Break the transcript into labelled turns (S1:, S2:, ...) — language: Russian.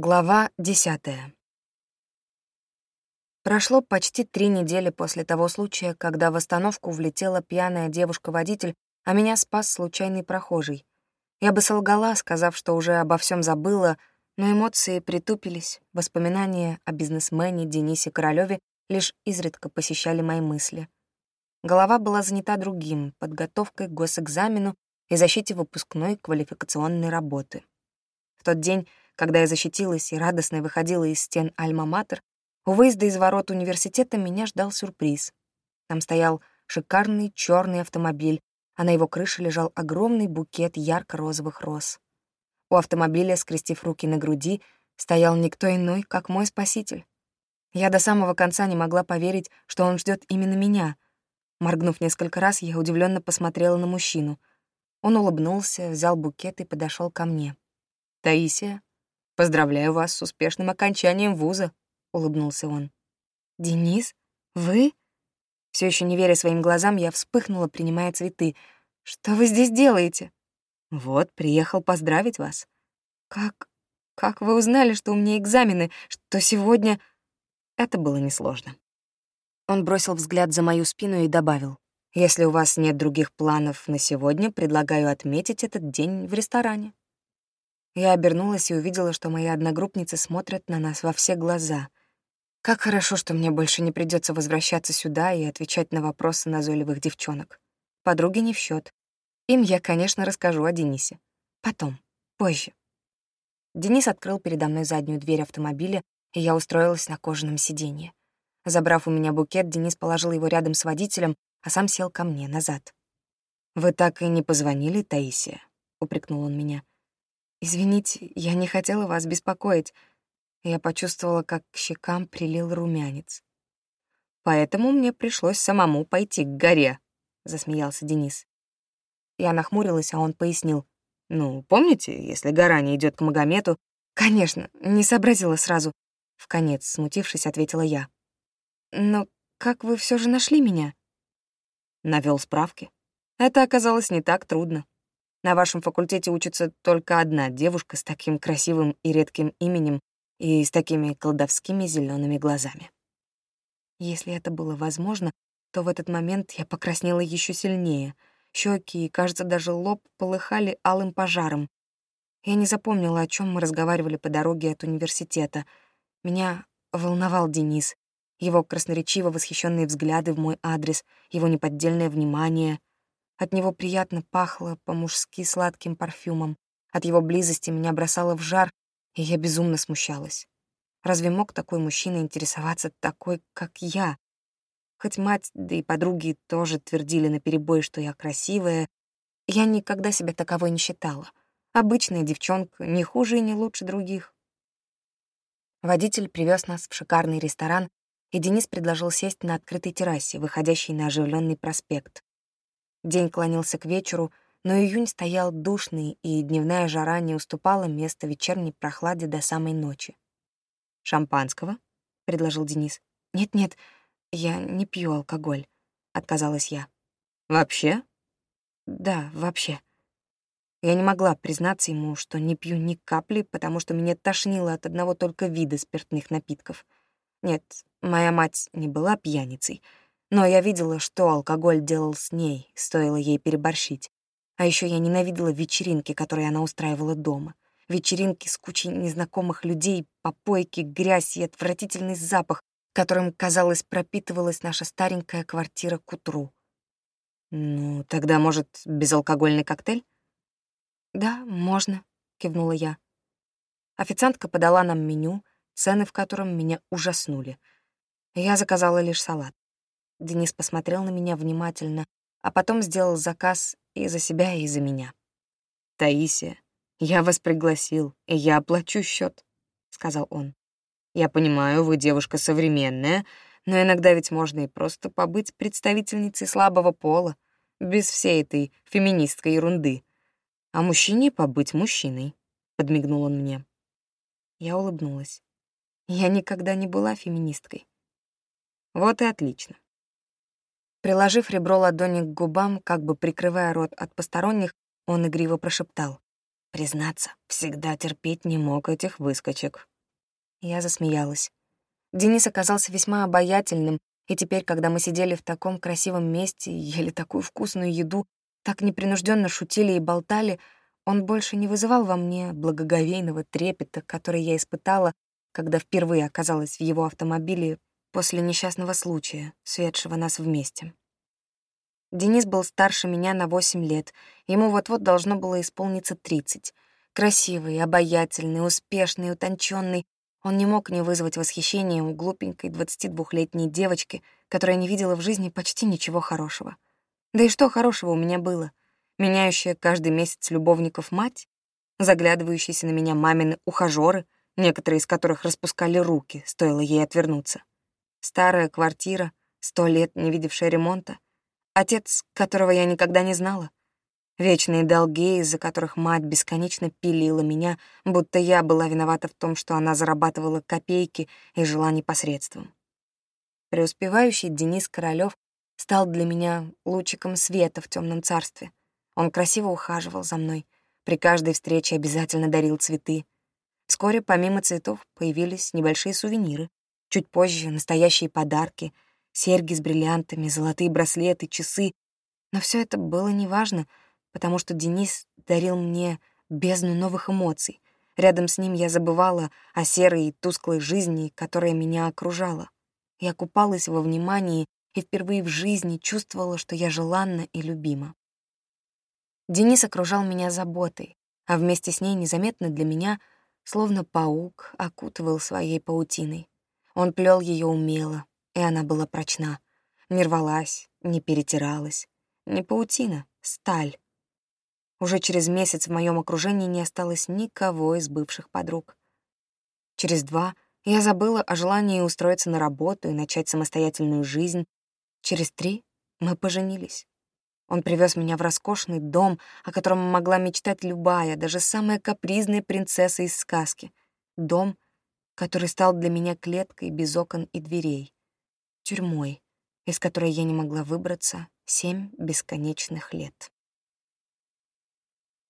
S1: Глава десятая. Прошло почти три недели после того случая, когда в остановку влетела пьяная девушка-водитель, а меня спас случайный прохожий. Я бы солгала, сказав, что уже обо всем забыла, но эмоции притупились, воспоминания о бизнесмене Денисе Королёве лишь изредка посещали мои мысли. Голова была занята другим — подготовкой к госэкзамену и защите выпускной квалификационной работы. В тот день когда я защитилась и радостно выходила из стен Альма-Матер, у выезда из ворот университета меня ждал сюрприз. Там стоял шикарный черный автомобиль, а на его крыше лежал огромный букет ярко-розовых роз. У автомобиля, скрестив руки на груди, стоял никто иной, как мой спаситель. Я до самого конца не могла поверить, что он ждет именно меня. Моргнув несколько раз, я удивленно посмотрела на мужчину. Он улыбнулся, взял букет и подошел ко мне. «Таисия, Поздравляю вас с успешным окончанием вуза», — улыбнулся он. «Денис? Вы?» Все еще не веря своим глазам, я вспыхнула, принимая цветы. «Что вы здесь делаете?» «Вот, приехал поздравить вас». «Как... как вы узнали, что у меня экзамены, что сегодня...» Это было несложно. Он бросил взгляд за мою спину и добавил. «Если у вас нет других планов на сегодня, предлагаю отметить этот день в ресторане». Я обернулась и увидела, что мои одногруппницы смотрят на нас во все глаза. Как хорошо, что мне больше не придется возвращаться сюда и отвечать на вопросы назойливых девчонок. Подруги не в счет. Им я, конечно, расскажу о Денисе. Потом, позже. Денис открыл передо мной заднюю дверь автомобиля, и я устроилась на кожаном сиденье. Забрав у меня букет, Денис положил его рядом с водителем, а сам сел ко мне назад. «Вы так и не позвонили, Таисия?» — упрекнул он меня. «Извините, я не хотела вас беспокоить». Я почувствовала, как к щекам прилил румянец. «Поэтому мне пришлось самому пойти к горе», — засмеялся Денис. Я нахмурилась, а он пояснил. «Ну, помните, если гора не идет к Магомету?» «Конечно, не сообразила сразу», — В конец смутившись, ответила я. «Но как вы все же нашли меня?» Навел справки. Это оказалось не так трудно. На вашем факультете учится только одна девушка с таким красивым и редким именем и с такими колдовскими зелеными глазами. Если это было возможно, то в этот момент я покраснела еще сильнее. Щеки и, кажется, даже лоб полыхали алым пожаром. Я не запомнила, о чем мы разговаривали по дороге от университета. Меня волновал Денис, его красноречиво восхищенные взгляды в мой адрес, его неподдельное внимание — от него приятно пахло по-мужски сладким парфюмом. От его близости меня бросало в жар, и я безумно смущалась. Разве мог такой мужчина интересоваться такой, как я? Хоть мать, да и подруги тоже твердили наперебой, что я красивая, я никогда себя таковой не считала. Обычная девчонка, не хуже и не лучше других. Водитель привез нас в шикарный ресторан, и Денис предложил сесть на открытой террасе, выходящей на оживленный проспект. День клонился к вечеру, но июнь стоял душный, и дневная жара не уступала место вечерней прохладе до самой ночи. «Шампанского?» — предложил Денис. «Нет-нет, я не пью алкоголь», — отказалась я. «Вообще?» «Да, вообще». Я не могла признаться ему, что не пью ни капли, потому что меня тошнило от одного только вида спиртных напитков. Нет, моя мать не была пьяницей — но я видела, что алкоголь делал с ней, стоило ей переборщить. А еще я ненавидела вечеринки, которые она устраивала дома. Вечеринки с кучей незнакомых людей, попойки, грязь и отвратительный запах, которым, казалось, пропитывалась наша старенькая квартира к утру. «Ну, тогда, может, безалкогольный коктейль?» «Да, можно», — кивнула я. Официантка подала нам меню, цены в котором меня ужаснули. Я заказала лишь салат. Денис посмотрел на меня внимательно, а потом сделал заказ и за себя, и за меня. «Таисия, я вас пригласил, и я оплачу счет, сказал он. «Я понимаю, вы девушка современная, но иногда ведь можно и просто побыть представительницей слабого пола, без всей этой феминистской ерунды. А мужчине побыть мужчиной», — подмигнул он мне. Я улыбнулась. Я никогда не была феминисткой. Вот и отлично. Приложив ребро ладони к губам, как бы прикрывая рот от посторонних, он игриво прошептал. Признаться, всегда терпеть не мог этих выскочек. Я засмеялась. Денис оказался весьма обаятельным, и теперь, когда мы сидели в таком красивом месте и ели такую вкусную еду, так непринужденно шутили и болтали, он больше не вызывал во мне благоговейного трепета, который я испытала, когда впервые оказалась в его автомобиле после несчастного случая, светшего нас вместе. Денис был старше меня на 8 лет, ему вот-вот должно было исполниться 30. Красивый, обаятельный, успешный, утонченный, он не мог не вызвать восхищения у глупенькой 22-летней девочки, которая не видела в жизни почти ничего хорошего. Да и что хорошего у меня было? Меняющая каждый месяц любовников мать? Заглядывающиеся на меня мамины ухажёры, некоторые из которых распускали руки, стоило ей отвернуться. Старая квартира, сто лет не видевшая ремонта. Отец, которого я никогда не знала. Вечные долги, из-за которых мать бесконечно пилила меня, будто я была виновата в том, что она зарабатывала копейки и жила непосредством. Преуспевающий Денис Королёв стал для меня лучиком света в темном царстве. Он красиво ухаживал за мной, при каждой встрече обязательно дарил цветы. Вскоре помимо цветов появились небольшие сувениры, Чуть позже настоящие подарки, серьги с бриллиантами, золотые браслеты, часы. Но все это было неважно, потому что Денис дарил мне бездну новых эмоций. Рядом с ним я забывала о серой и тусклой жизни, которая меня окружала. Я купалась во внимании и впервые в жизни чувствовала, что я желанна и любима. Денис окружал меня заботой, а вместе с ней незаметно для меня, словно паук, окутывал своей паутиной. Он плел ее умело, и она была прочна. Не рвалась, не перетиралась. Не паутина, сталь. Уже через месяц в моем окружении не осталось никого из бывших подруг. Через два я забыла о желании устроиться на работу и начать самостоятельную жизнь. Через три мы поженились. Он привез меня в роскошный дом, о котором могла мечтать любая, даже самая капризная принцесса из сказки. Дом — который стал для меня клеткой без окон и дверей, тюрьмой, из которой я не могла выбраться семь бесконечных лет.